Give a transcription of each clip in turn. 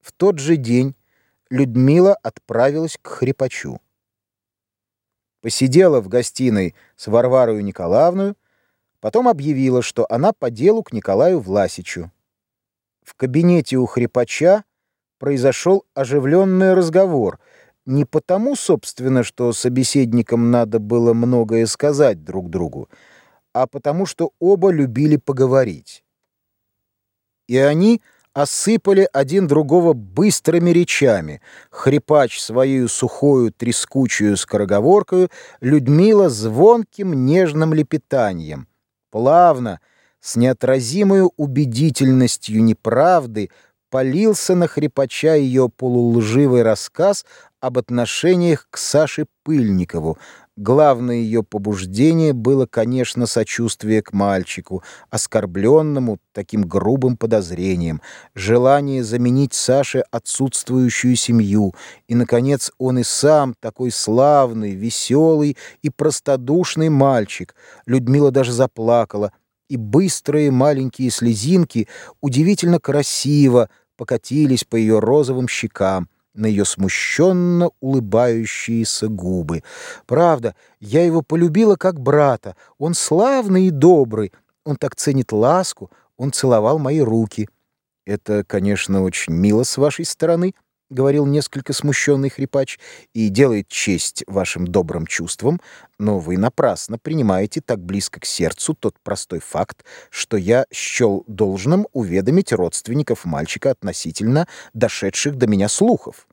В тот же день Людмила отправилась к хрипачу. Посидела в гостиной с Варварою Николаевной, потом объявила, что она по делу к Николаю Власичу. В кабинете у хрипача произошел оживленный разговор, не потому, собственно, что собеседникам надо было многое сказать друг другу, а потому что оба любили поговорить. И они осыпали один другого быстрыми речами. Хрипач свою сухою трескучую скороговоркою, Людмила звонким нежным лепетанием. Плавно, с неотразимой убедительностью неправды, полился на хрипача ее полулживый рассказ об отношениях к Саше Пыльникову, Главное ее побуждение было, конечно, сочувствие к мальчику, оскорбленному таким грубым подозрением, желание заменить Саше отсутствующую семью, и, наконец, он и сам такой славный, веселый и простодушный мальчик. Людмила даже заплакала, и быстрые маленькие слезинки удивительно красиво покатились по ее розовым щекам на ее смущенно улыбающиеся губы. Правда, я его полюбила как брата. Он славный и добрый. Он так ценит ласку. Он целовал мои руки. Это, конечно, очень мило с вашей стороны, —— говорил несколько смущенный хрипач, — и делает честь вашим добрым чувствам, но вы напрасно принимаете так близко к сердцу тот простой факт, что я счел должным уведомить родственников мальчика относительно дошедших до меня слухов.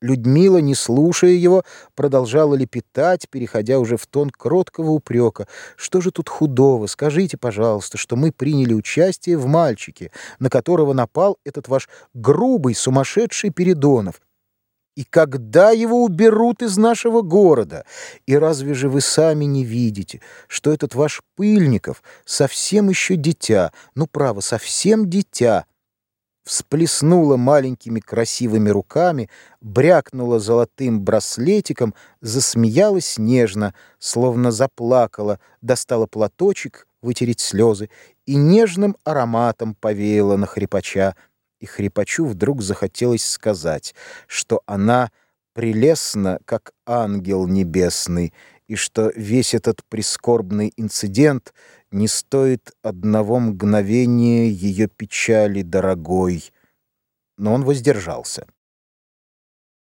Людмила, не слушая его, продолжала лепетать, переходя уже в тон кроткого упрека. «Что же тут худого? Скажите, пожалуйста, что мы приняли участие в мальчике, на которого напал этот ваш грубый, сумасшедший Передонов. И когда его уберут из нашего города? И разве же вы сами не видите, что этот ваш Пыльников совсем еще дитя, ну, право, совсем дитя?» Всплеснула маленькими красивыми руками, брякнула золотым браслетиком, засмеялась нежно, словно заплакала, достала платочек вытереть слезы и нежным ароматом повеяла на хрипача. И хрипачу вдруг захотелось сказать, что она прелестна, как ангел небесный, и что весь этот прискорбный инцидент не стоит одного мгновения ее печали дорогой. Но он воздержался.